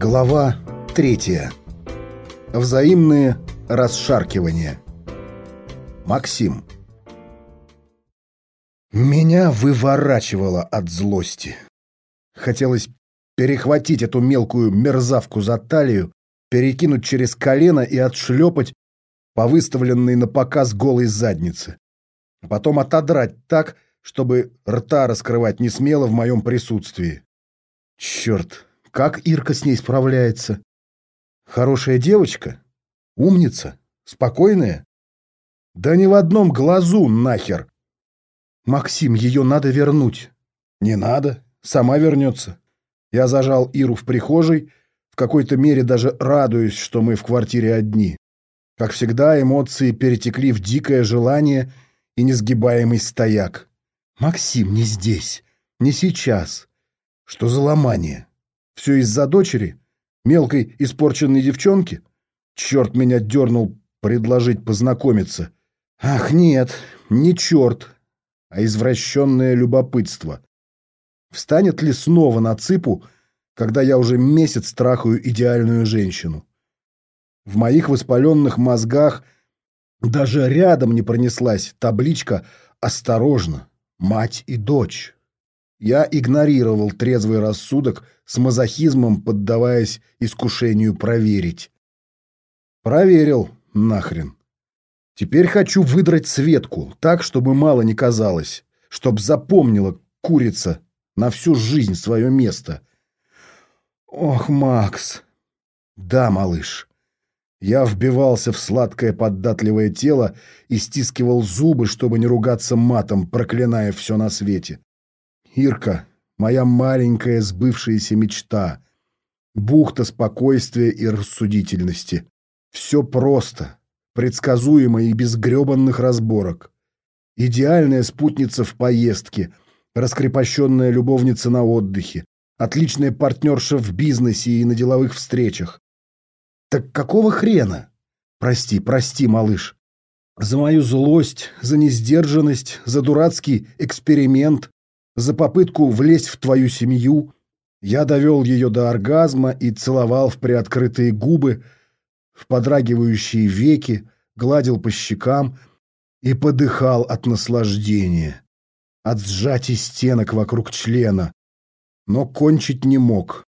Глава третья. Взаимные расшаркивания. Максим. Меня выворачивало от злости. Хотелось перехватить эту мелкую мерзавку за талию, перекинуть через колено и отшлепать по выставленной на показ голой заднице. Потом отодрать так, чтобы рта раскрывать не смело в моем присутствии. Черт, как Ирка с ней справляется? Хорошая девочка? Умница? Спокойная? Да ни в одном глазу нахер. Максим, ее надо вернуть. Не надо, сама вернется. Я зажал Иру в прихожей, в какой-то мере даже радуюсь, что мы в квартире одни. Как всегда, эмоции перетекли в дикое желание и несгибаемый стояк. Максим не здесь, не сейчас. Что за ломание? Все из-за дочери? Мелкой испорченной девчонки? Черт меня дернул предложить познакомиться. Ах, нет, не черт, а извращенное любопытство. Встанет ли снова на цыпу, когда я уже месяц трахаю идеальную женщину? В моих воспаленных мозгах даже рядом не пронеслась табличка «Осторожно! Мать и дочь!» Я игнорировал трезвый рассудок, с мазохизмом поддаваясь искушению проверить. Проверил, нахрен. Теперь хочу выдрать Светку, так, чтобы мало не казалось, чтоб запомнила курица на всю жизнь свое место. Ох, Макс. Да, малыш. Я вбивался в сладкое податливое тело и стискивал зубы, чтобы не ругаться матом, проклиная все на свете. Ирка, моя маленькая сбывшаяся мечта. Бухта спокойствия и рассудительности. Все просто, предсказуемо и без гребанных разборок. Идеальная спутница в поездке, раскрепощенная любовница на отдыхе, отличная партнерша в бизнесе и на деловых встречах. Так какого хрена? Прости, прости, малыш. За мою злость, за несдержанность, за дурацкий эксперимент, за попытку влезть в твою семью. Я довел ее до оргазма и целовал в приоткрытые губы, в подрагивающие веки, гладил по щекам и подыхал от наслаждения, от сжатий стенок вокруг члена, но кончить не мог.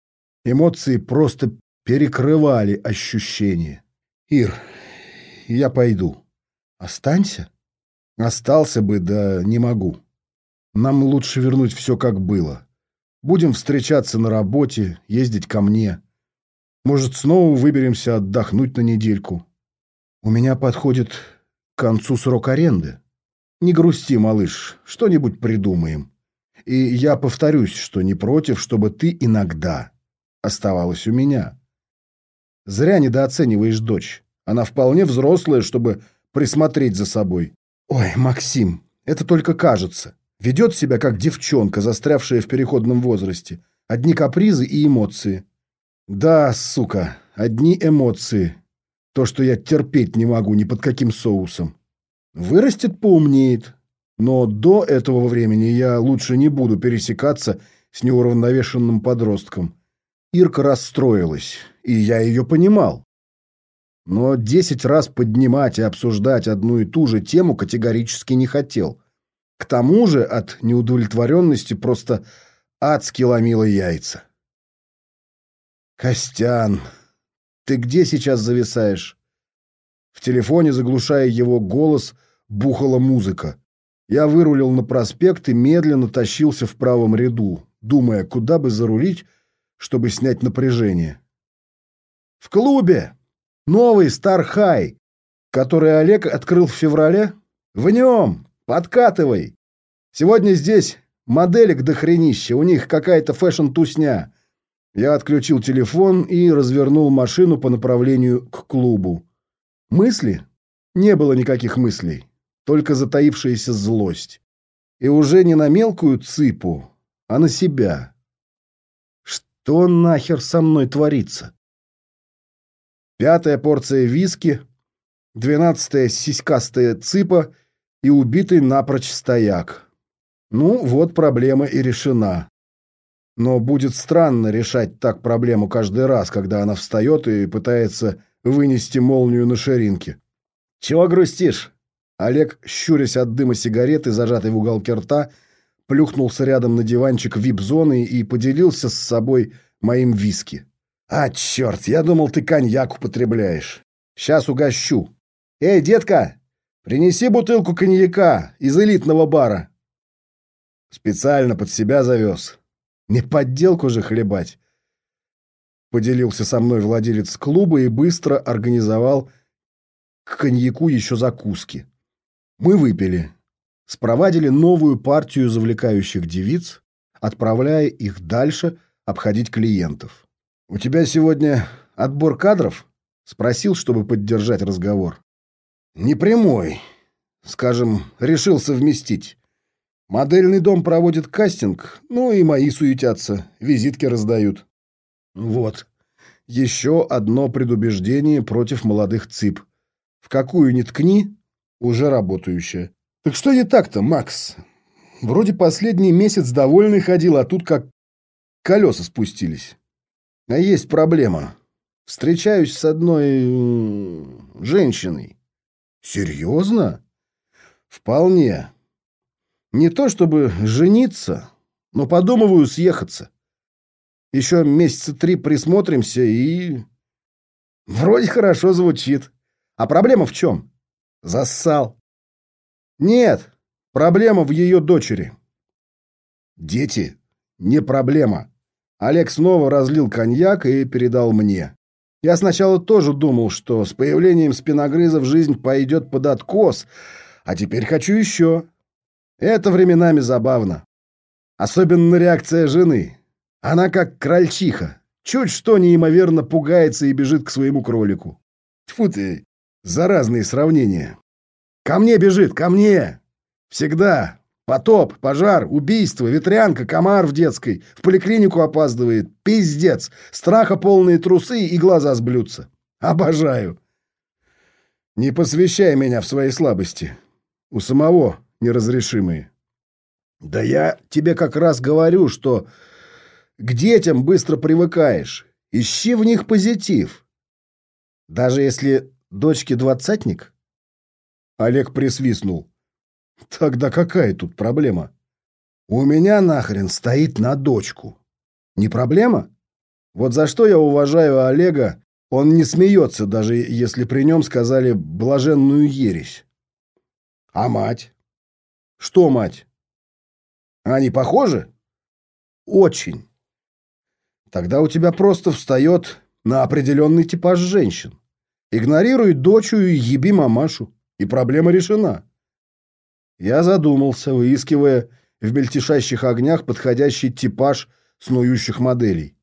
Эмоции просто перекрывали ощущения. «Ир, я пойду. Останься?» «Остался бы, да не могу». Нам лучше вернуть все как было. Будем встречаться на работе, ездить ко мне. Может, снова выберемся отдохнуть на недельку. У меня подходит к концу срок аренды. Не грусти, малыш, что-нибудь придумаем. И я повторюсь, что не против, чтобы ты иногда оставалась у меня. Зря недооцениваешь дочь. Она вполне взрослая, чтобы присмотреть за собой. Ой, Максим, это только кажется. Ведет себя как девчонка, застрявшая в переходном возрасте. Одни капризы и эмоции. Да, сука, одни эмоции. То, что я терпеть не могу ни под каким соусом. Вырастет, поумнеет. Но до этого времени я лучше не буду пересекаться с неуравновешенным подростком. Ирка расстроилась, и я ее понимал. Но десять раз поднимать и обсуждать одну и ту же тему категорически не хотел. К тому же от неудовлетворенности просто адски ломило яйца. «Костян, ты где сейчас зависаешь?» В телефоне, заглушая его голос, бухала музыка. Я вырулил на проспект и медленно тащился в правом ряду, думая, куда бы зарулить, чтобы снять напряжение. «В клубе! Новый Стар Хай, который Олег открыл в феврале? В нем! Подкатывай! Сегодня здесь моделек до хренища, у них какая-то фэшн-тусня. Я отключил телефон и развернул машину по направлению к клубу. Мысли? Не было никаких мыслей, только затаившаяся злость. И уже не на мелкую цыпу, а на себя. Что нахер со мной творится? Пятая порция виски, двенадцатая сиськастая цыпа — и убитый напрочь стояк. Ну, вот проблема и решена. Но будет странно решать так проблему каждый раз, когда она встает и пытается вынести молнию на ширинке. «Чего грустишь?» Олег, щурясь от дыма сигареты, зажатой в уголке рта, плюхнулся рядом на диванчик вип-зоны и поделился с собой моим виски. «А, черт, я думал, ты коньяк употребляешь. Сейчас угощу. Эй, детка, принеси бутылку коньяка из элитного бара». Специально под себя завез. Не подделку же хлебать. Поделился со мной владелец клуба и быстро организовал к коньяку еще закуски. Мы выпили, спровадили новую партию завлекающих девиц, отправляя их дальше обходить клиентов. «У тебя сегодня отбор кадров?» — спросил, чтобы поддержать разговор. «Не прямой. Скажем, решил совместить. Модельный дом проводит кастинг, ну и мои суетятся, визитки раздают. Вот. Еще одно предубеждение против молодых цип. В какую ни ткни, уже работающая. Так что не так-то, Макс? Вроде последний месяц довольный ходил, а тут как колеса спустились. А есть проблема. Встречаюсь с одной женщиной. Серьезно? Вполне. Не то чтобы жениться, но подумываю съехаться. Еще месяца три присмотримся и... Вроде хорошо звучит. А проблема в чем? Зассал. Нет, проблема в ее дочери. Дети — не проблема. Олег снова разлил коньяк и передал мне. Я сначала тоже думал, что с появлением спиногрызов жизнь пойдет под откос, а теперь хочу еще. Это временами забавно. Особенно реакция жены. Она как крольчиха. Чуть что неимоверно пугается и бежит к своему кролику. Тьфу ты, заразные сравнения. Ко мне бежит, ко мне. Всегда. Потоп, пожар, убийство, ветрянка, комар в детской. В поликлинику опаздывает. Пиздец. Страха полные трусы и глаза сблются. Обожаю. Не посвящай меня в свои слабости. У самого неразрешимые. Да я тебе как раз говорю, что к детям быстро привыкаешь. Ищи в них позитив. Даже если дочке двадцатник? Олег присвистнул. Тогда какая тут проблема? У меня нахрен стоит на дочку. Не проблема? Вот за что я уважаю Олега, он не смеется, даже если при нем сказали блаженную ересь. А мать? Что, мать? Они похожи? Очень. Тогда у тебя просто встает на определенный типаж женщин. Игнорируй дочу и еби мамашу, и проблема решена. Я задумался, выискивая в мельтешащих огнях подходящий типаж снующих моделей.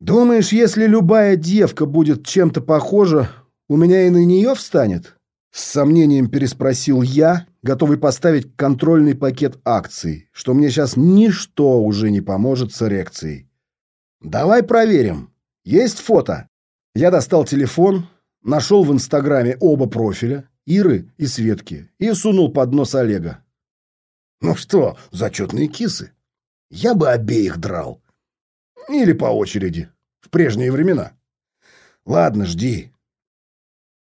Думаешь, если любая девка будет чем-то похожа, у меня и на нее встанет? С сомнением переспросил я, готовый поставить контрольный пакет акций, что мне сейчас ничто уже не поможет с эрекцией. Давай проверим. Есть фото? Я достал телефон, нашел в Инстаграме оба профиля, Иры и Светки, и сунул под нос Олега. Ну что, зачетные кисы? Я бы обеих драл. Или по очереди, в прежние времена. Ладно, жди.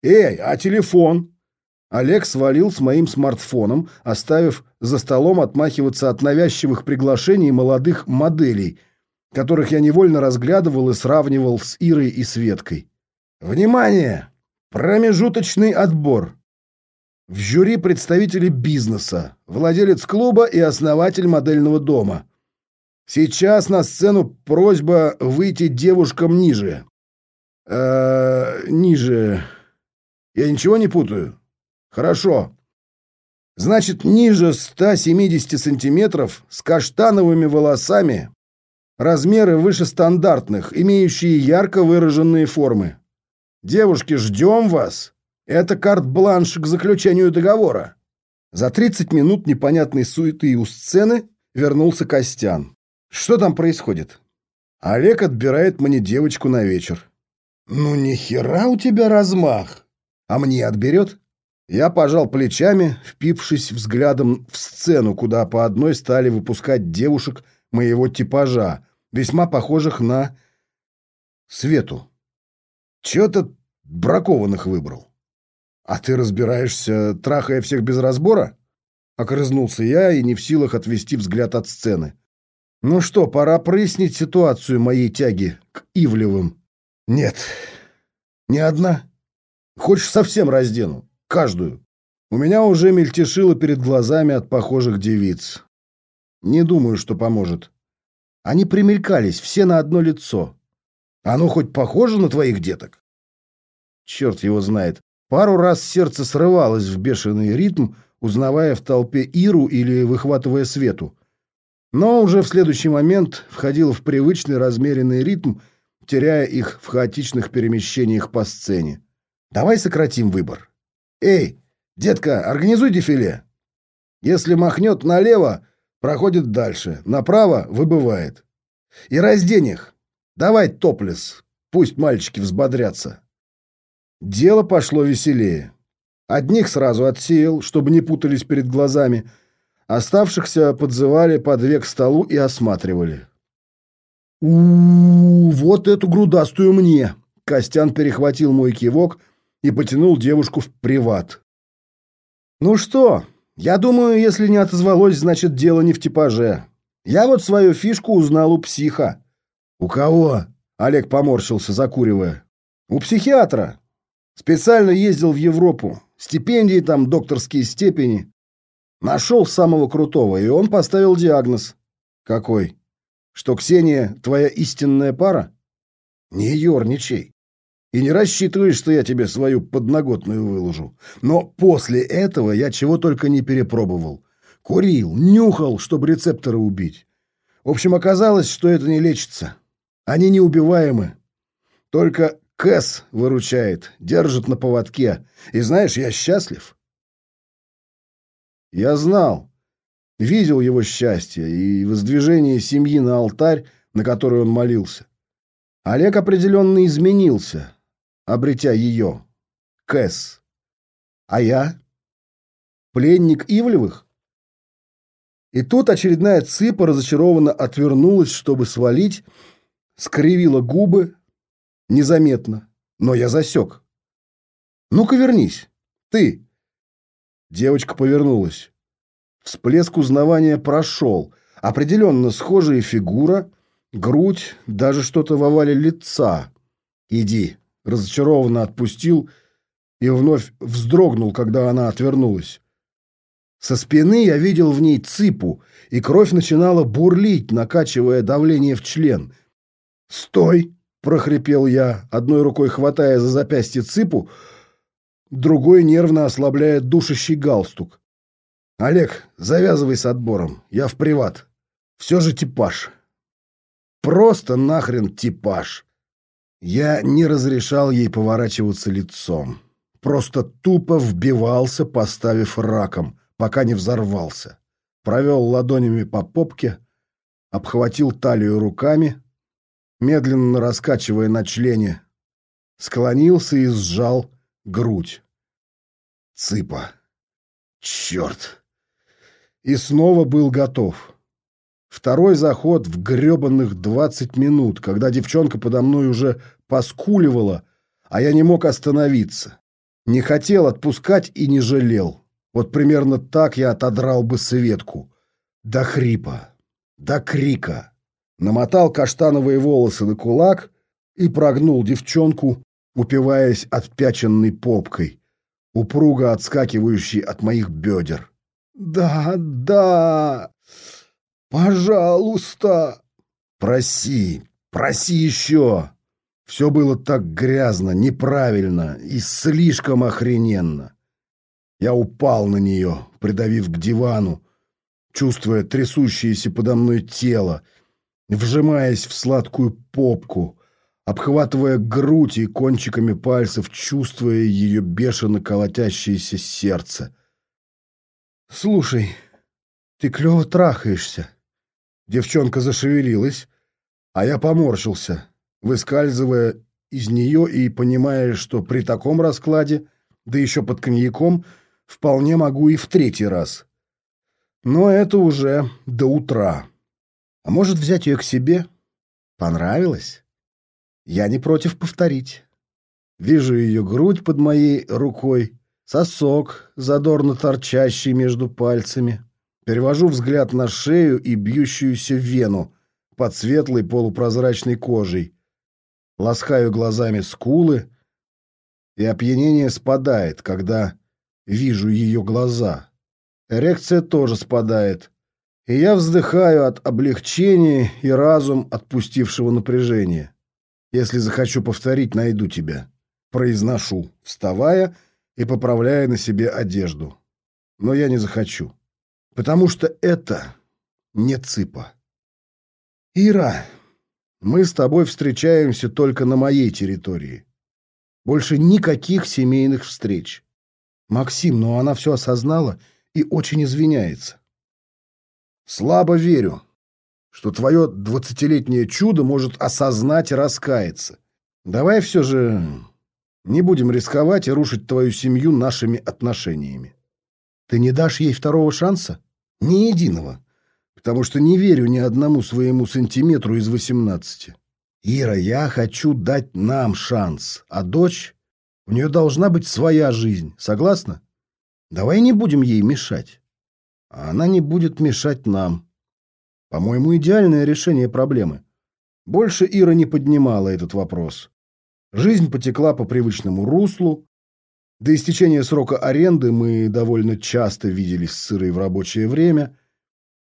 Эй, а телефон? Олег свалил с моим смартфоном, оставив за столом отмахиваться от навязчивых приглашений молодых моделей, которых я невольно разглядывал и сравнивал с Ирой и Светкой. Внимание! Промежуточный отбор. В жюри представители бизнеса, владелец клуба и основатель модельного дома. Сейчас на сцену просьба выйти девушкам ниже. Э -э, ниже. Я ничего не путаю? Хорошо. Значит, ниже 170 сантиметров, с каштановыми волосами, размеры выше стандартных, имеющие ярко выраженные формы. Девушки, ждем вас. Это карт-бланш к заключению договора. За 30 минут непонятной суеты у сцены вернулся Костян. Что там происходит? Олег отбирает мне девочку на вечер. Ну ни хера у тебя размах. А мне отберет? Я пожал плечами, впившись взглядом в сцену, куда по одной стали выпускать девушек моего типажа, весьма похожих на Свету. Чего-то бракованных выбрал. А ты разбираешься, трахая всех без разбора? Окрызнулся я и не в силах отвести взгляд от сцены. Ну что, пора прояснить ситуацию моей тяги к Ивлевым. Нет, не одна. Хочешь, совсем раздену. Каждую. У меня уже мельтешило перед глазами от похожих девиц. Не думаю, что поможет. Они примелькались, все на одно лицо. Оно хоть похоже на твоих деток? Черт его знает. Пару раз сердце срывалось в бешеный ритм, узнавая в толпе Иру или выхватывая Свету. Но уже в следующий момент входил в привычный размеренный ритм, теряя их в хаотичных перемещениях по сцене. Давай сократим выбор. Эй, детка, организуй дефиле. Если махнет налево, проходит дальше, направо выбывает. И раздень их. Давай топлес, пусть мальчики взбодрятся. Дело пошло веселее. Одних сразу отсеял, чтобы не путались перед глазами. Оставшихся подзывали под две к столу и осматривали. -у, -у вот эту грудастую мне!» Костян перехватил мой кивок и потянул девушку в приват. «Ну что, я думаю, если не отозвалось, значит, дело не в типаже. Я вот свою фишку узнал у психа». «У кого?» — Олег поморщился, закуривая. «У психиатра. Специально ездил в Европу. Стипендии там, докторские степени. Нашел самого крутого, и он поставил диагноз. Какой? Что Ксения твоя истинная пара? Не ерничай. И не рассчитывай, что я тебе свою подноготную выложу. Но после этого я чего только не перепробовал. Курил, нюхал, чтобы рецепторы убить. В общем, оказалось, что это не лечится. Они неубиваемы. Только Кэс выручает, держит на поводке. И знаешь, я счастлив. Я знал, видел его счастье и воздвижение семьи на алтарь, на который он молился. Олег определенно изменился, обретя ее, Кэс. А я? Пленник Ивлевых? И тут очередная цыпа разочарованно отвернулась, чтобы свалить, скривила губы, незаметно, но я засек. «Ну-ка вернись, ты!» Девочка повернулась. Всплеск узнавания прошел. Определенно схожая фигура, грудь, даже что-то в овале лица. «Иди!» — разочарованно отпустил и вновь вздрогнул, когда она отвернулась. Со спины я видел в ней цыпу, и кровь начинала бурлить, накачивая давление в член — «Стой!» — прохрипел я, одной рукой хватая за запястье цыпу, другой нервно ослабляя душащий галстук. «Олег, завязывай с отбором, я в приват. Все же типаж. Просто нахрен типаж». Я не разрешал ей поворачиваться лицом. Просто тупо вбивался, поставив раком, пока не взорвался. Провел ладонями по попке, обхватил талию руками — медленно раскачивая на члене, склонился и сжал грудь. Цыпа. Черт. И снова был готов. Второй заход в гребанных двадцать минут, когда девчонка подо мной уже поскуливала, а я не мог остановиться. Не хотел отпускать и не жалел. Вот примерно так я отодрал бы Светку. До хрипа, до крика намотал каштановые волосы на кулак и прогнул девчонку, упиваясь отпяченной попкой, упруго отскакивающей от моих бедер. «Да, да, пожалуйста!» «Проси, проси еще!» Все было так грязно, неправильно и слишком охрененно. Я упал на нее, придавив к дивану, чувствуя трясущееся подо мной тело, вжимаясь в сладкую попку, обхватывая грудь и кончиками пальцев, чувствуя ее бешено колотящееся сердце. «Слушай, ты клево трахаешься». Девчонка зашевелилась, а я поморщился, выскальзывая из нее и понимая, что при таком раскладе, да еще под коньяком, вполне могу и в третий раз. Но это уже до утра. А может, взять ее к себе? Понравилось? Я не против повторить. Вижу ее грудь под моей рукой, сосок, задорно торчащий между пальцами. Перевожу взгляд на шею и бьющуюся вену под светлой полупрозрачной кожей. Ласкаю глазами скулы, и опьянение спадает, когда вижу ее глаза. Эрекция тоже спадает, и я вздыхаю от облегчения и разум отпустившего напряжения. Если захочу повторить, найду тебя произношу, вставая и поправляя на себе одежду. Но я не захочу, потому что это не цыпа. Ира, мы с тобой встречаемся только на моей территории. Больше никаких семейных встреч. Максим, но она все осознала и очень извиняется. Слабо верю, что твое двадцатилетнее чудо может осознать и раскаяться. Давай все же не будем рисковать и рушить твою семью нашими отношениями. Ты не дашь ей второго шанса? Ни единого. Потому что не верю ни одному своему сантиметру из восемнадцати. Ира, я хочу дать нам шанс, а дочь... У нее должна быть своя жизнь, согласна? Давай не будем ей мешать. А она не будет мешать нам. По-моему, идеальное решение проблемы. Больше Ира не поднимала этот вопрос. Жизнь потекла по привычному руслу. До истечения срока аренды мы довольно часто виделись с Ирой в рабочее время.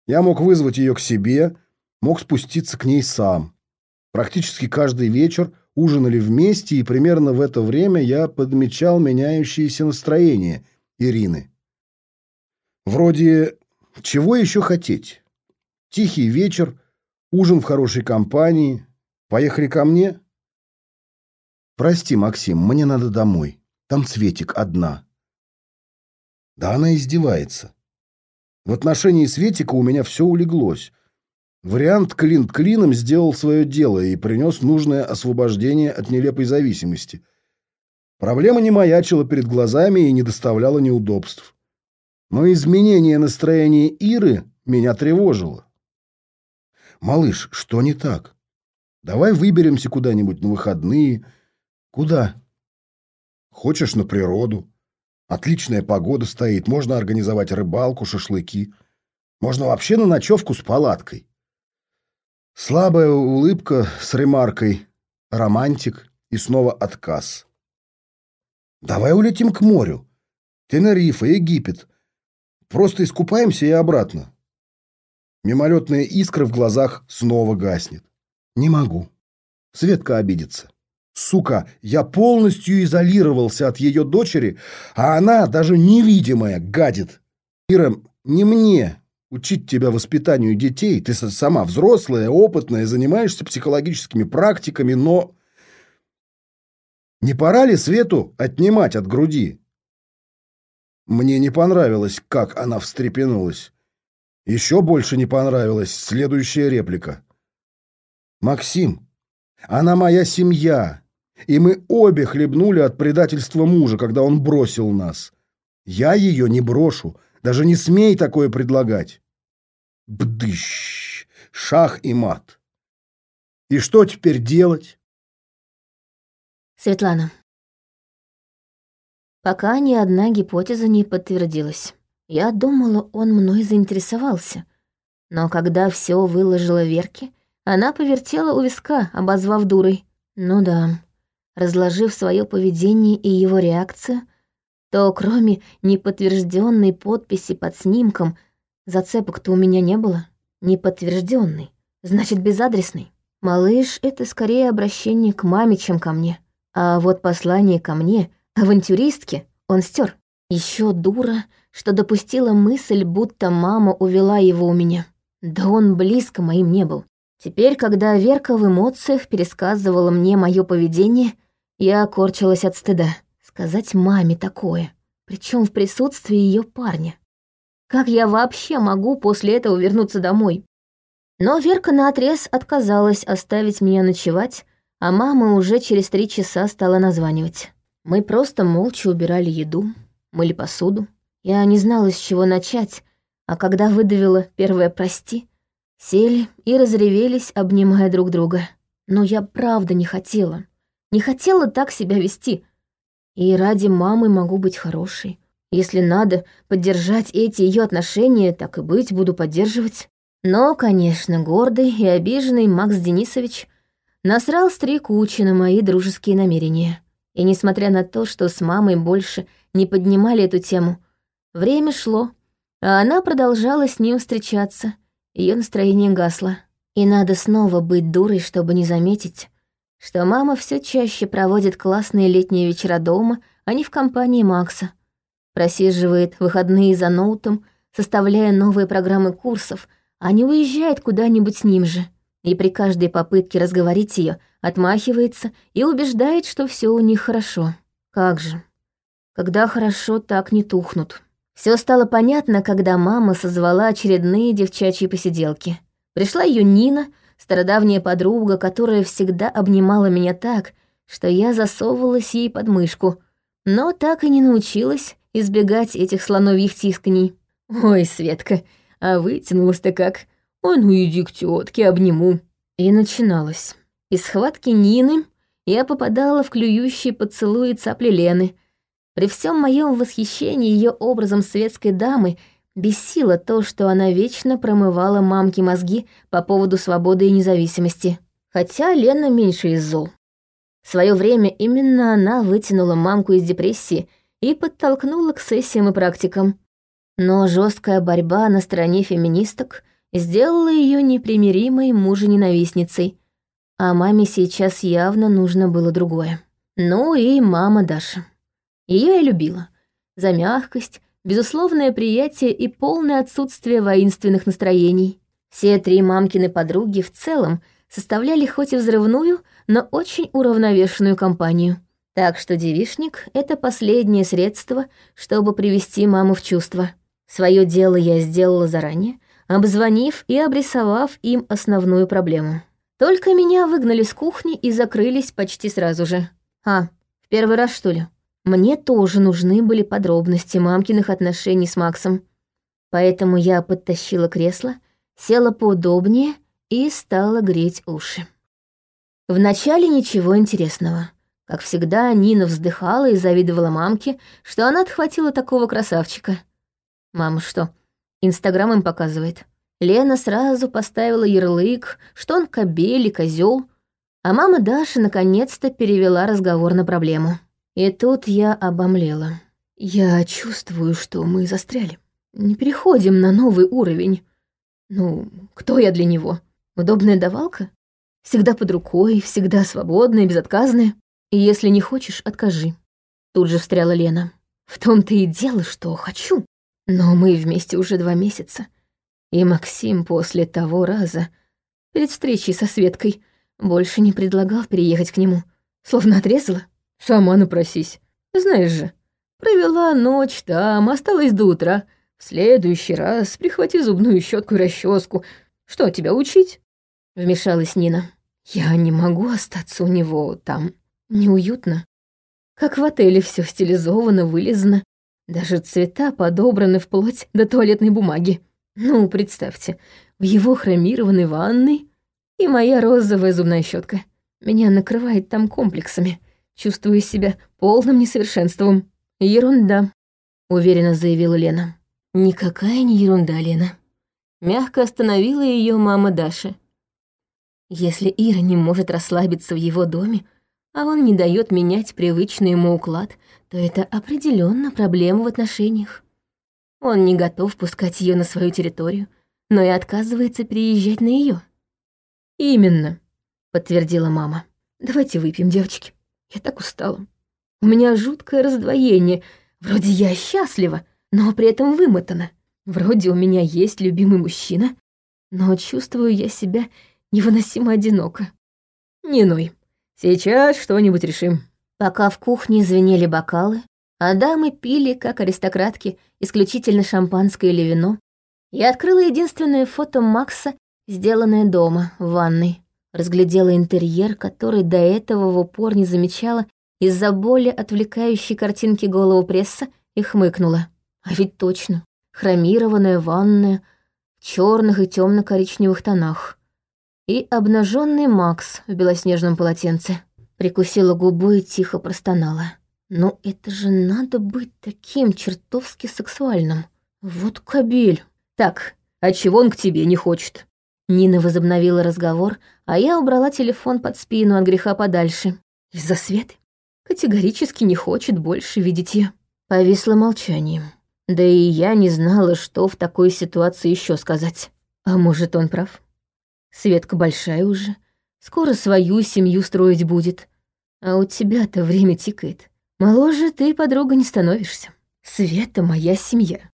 Я мог вызвать ее к себе, мог спуститься к ней сам. Практически каждый вечер ужинали вместе, и примерно в это время я подмечал меняющееся настроение Ирины. Вроде «чего еще хотеть?» Тихий вечер, ужин в хорошей компании. Поехали ко мне? «Прости, Максим, мне надо домой. Там Светик одна». Да она издевается. В отношении Светика у меня все улеглось. Вариант клин клином сделал свое дело и принес нужное освобождение от нелепой зависимости. Проблема не маячила перед глазами и не доставляла неудобств. Но изменение настроения Иры меня тревожило. «Малыш, что не так? Давай выберемся куда-нибудь на выходные» Куда? Хочешь на природу? Отличная погода стоит, можно организовать рыбалку, шашлыки. Можно вообще на ночевку с палаткой. Слабая улыбка с ремаркой «романтик» и снова отказ. Давай улетим к морю. Тенерифе, Египет. Просто искупаемся и обратно. Мимолетная искра в глазах снова гаснет. Не могу. Светка обидится. Сука, я полностью изолировался от ее дочери, а она, даже невидимая, гадит. Ира, не мне учить тебя воспитанию детей. Ты сама взрослая, опытная, занимаешься психологическими практиками, но... Не пора ли Свету отнимать от груди? Мне не понравилось, как она встрепенулась. Еще больше не понравилась следующая реплика. «Максим, она моя семья, и мы обе хлебнули от предательства мужа, когда он бросил нас. Я ее не брошу, даже не смей такое предлагать. Бдыщ, шах и мат. И что теперь делать? Светлана. Пока ни одна гипотеза не подтвердилась. Я думала, он мной заинтересовался. Но когда все выложила Верке, она повертела у виска, обозвав дурой. Ну да, разложив свое поведение и его реакцию, то кроме неподтвержденной подписи под снимком, зацепок-то у меня не было. Неподтвержденный, значит, безадресный. Малыш — это скорее обращение к маме, чем ко мне. А вот послание ко мне, авантюристке, он стер. Еще дура, что допустила мысль, будто мама увела его у меня. Да он близко моим не был. Теперь, когда Верка в эмоциях пересказывала мне мое поведение, я корчилась от стыда. Сказать маме такое, причем в присутствии ее парня. Как я вообще могу после этого вернуться домой? Но Верка наотрез отказалась оставить меня ночевать, а мама уже через три часа стала названивать. Мы просто молча убирали еду, мыли посуду. Я не знала, с чего начать, а когда выдавила первое «прости», Сели и разревелись, обнимая друг друга. Но я правда не хотела. Не хотела так себя вести. И ради мамы могу быть хорошей. Если надо поддержать эти ее отношения, так и быть, буду поддерживать. Но, конечно, гордый и обиженный Макс Денисович насрал с кучи на мои дружеские намерения. И несмотря на то, что с мамой больше не поднимали эту тему, время шло, а она продолжала с ним встречаться, ее настроение гасло. И надо снова быть дурой, чтобы не заметить, что мама все чаще проводит классные летние вечера дома, а не в компании Макса. Просиживает выходные за ноутом, составляя новые программы курсов, а не уезжает куда-нибудь с ним же. И при каждой попытке разговорить ее отмахивается и убеждает, что все у них хорошо. Как же. Когда хорошо, так не тухнут. Все стало понятно, когда мама созвала очередные девчачьи посиделки. Пришла ее Нина, стародавняя подруга, которая всегда обнимала меня так, что я засовывалась ей под мышку, но так и не научилась избегать этих слоновьих тисканий. «Ой, Светка, а вытянулась-то как? Ой, ну иди к тетке, обниму». И начиналось. Из схватки Нины я попадала в клюющие поцелуи цапли Лены. При всем моем восхищении ее образом светской дамы бесило то, что она вечно промывала мамке мозги по поводу свободы и независимости. Хотя Лена меньше из зол. В свое время именно она вытянула мамку из депрессии и подтолкнула к сессиям и практикам. Но жесткая борьба на стороне феминисток сделала ее непримиримой мужененавистницей, а маме сейчас явно нужно было другое. Ну и мама Даша. Ее я любила. За мягкость, безусловное приятие и полное отсутствие воинственных настроений. Все три мамкины подруги в целом составляли хоть и взрывную, но очень уравновешенную компанию. Так что девишник — это последнее средство, чтобы привести маму в чувство. Свое дело я сделала заранее, обзвонив и обрисовав им основную проблему. Только меня выгнали с кухни и закрылись почти сразу же. А, в первый раз, что ли? Мне тоже нужны были подробности мамкиных отношений с Максом. Поэтому я подтащила кресло, села поудобнее и стала греть уши. Вначале ничего интересного. Как всегда, Нина вздыхала и завидовала мамке, что она отхватила такого красавчика. Мама что, Инстаграм им показывает? Лена сразу поставила ярлык, что он кобель и козел, а мама Даша наконец-то перевела разговор на проблему. И тут я обомлела. Я чувствую, что мы застряли. Не переходим на новый уровень. Ну, кто я для него? Удобная давалка? Всегда под рукой, всегда свободная, безотказная. И если не хочешь, откажи. Тут же встряла Лена. В том-то и дело, что хочу. Но мы вместе уже два месяца. И Максим после того раза, перед встречей со Светкой, больше не предлагал переехать к нему. Словно отрезала. Сама напросись. Знаешь же, провела ночь там, осталась до утра. В следующий раз прихвати зубную щетку и расческу. Что, тебя учить? Вмешалась Нина. Я не могу остаться у него там. Неуютно. Как в отеле все стилизовано, вылезано. Даже цвета подобраны вплоть до туалетной бумаги. Ну, представьте, в его хромированной ванной и моя розовая зубная щетка. Меня накрывает там комплексами. Чувствую себя полным несовершенством. Ерунда, уверенно заявила Лена. Никакая не ерунда, Лена. Мягко остановила ее мама Даша. Если Ира не может расслабиться в его доме, а он не дает менять привычный ему уклад, то это определенно проблема в отношениях. Он не готов пускать ее на свою территорию, но и отказывается переезжать на ее. «Именно», — подтвердила мама. «Давайте выпьем, девочки. Я так устала. У меня жуткое раздвоение. Вроде я счастлива, но при этом вымотана. Вроде у меня есть любимый мужчина, но чувствую я себя невыносимо одиноко. Не ной. Сейчас что-нибудь решим». Пока в кухне звенели бокалы, а дамы пили, как аристократки, исключительно шампанское или вино, я открыла единственное фото Макса, сделанное дома, в ванной. Разглядела интерьер, который до этого в упор не замечала из-за более отвлекающей картинки голову пресса и хмыкнула. А ведь точно, хромированная ванная, в черных и темно-коричневых тонах. И обнаженный Макс в белоснежном полотенце. Прикусила губу и тихо простонала. Но это же надо быть таким чертовски сексуальным. Вот кабель. Так, а чего он к тебе не хочет? Нина возобновила разговор, а я убрала телефон под спину от греха подальше. Из-за Светы? Категорически не хочет больше видеть ее. Повисло молчание. Да и я не знала, что в такой ситуации еще сказать. А может, он прав? Светка большая уже. Скоро свою семью строить будет. А у тебя-то время тикает. Моложе ты, подруга, не становишься. Света моя семья.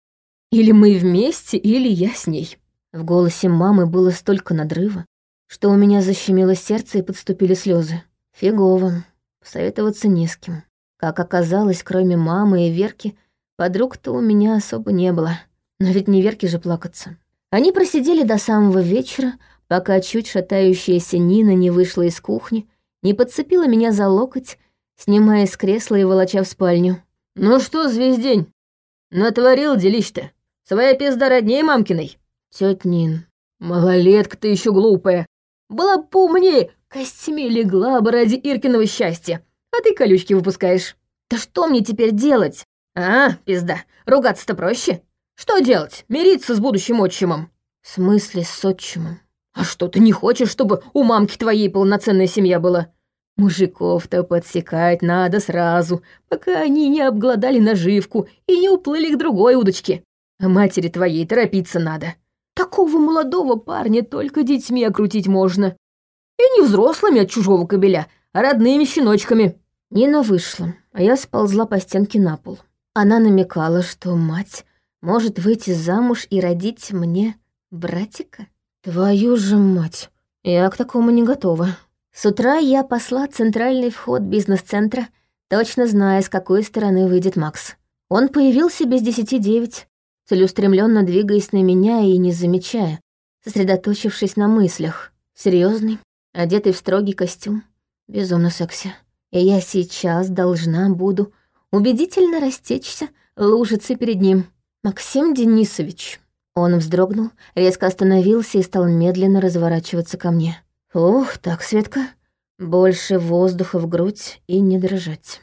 Или мы вместе, или я с ней. В голосе мамы было столько надрыва, что у меня защемило сердце и подступили слезы. Фигово. Посоветоваться не с кем. Как оказалось, кроме мамы и Верки, подруг-то у меня особо не было. Но ведь не Верке же плакаться. Они просидели до самого вечера, пока чуть шатающаяся Нина не вышла из кухни, не подцепила меня за локоть, снимая с кресла и волоча в спальню. «Ну что, звездень, натворил делищ-то? Своя пизда родней мамкиной?» Тётя Нин, малолетка ты еще глупая. Была бы поумнее, костями легла бы ради Иркиного счастья, а ты колючки выпускаешь. Да что мне теперь делать? А, пизда, ругаться-то проще. Что делать? Мириться с будущим отчимом? В смысле с отчимом? А что, ты не хочешь, чтобы у мамки твоей полноценная семья была? Мужиков-то подсекать надо сразу, пока они не обглодали наживку и не уплыли к другой удочке. А матери твоей торопиться надо. Такого молодого парня только детьми окрутить можно. И не взрослыми от чужого кобеля, а родными щеночками. Нина вышла, а я сползла по стенке на пол. Она намекала, что мать может выйти замуж и родить мне братика. Твою же мать, я к такому не готова. С утра я посла центральный вход бизнес-центра, точно зная, с какой стороны выйдет Макс. Он появился без десяти девять, целеустремленно двигаясь на меня и не замечая, сосредоточившись на мыслях. Серьезный, одетый в строгий костюм, безумно секси. И я сейчас должна буду убедительно растечься лужицы перед ним. Максим Денисович. Он вздрогнул, резко остановился и стал медленно разворачиваться ко мне. Ух, так, Светка, больше воздуха в грудь и не дрожать.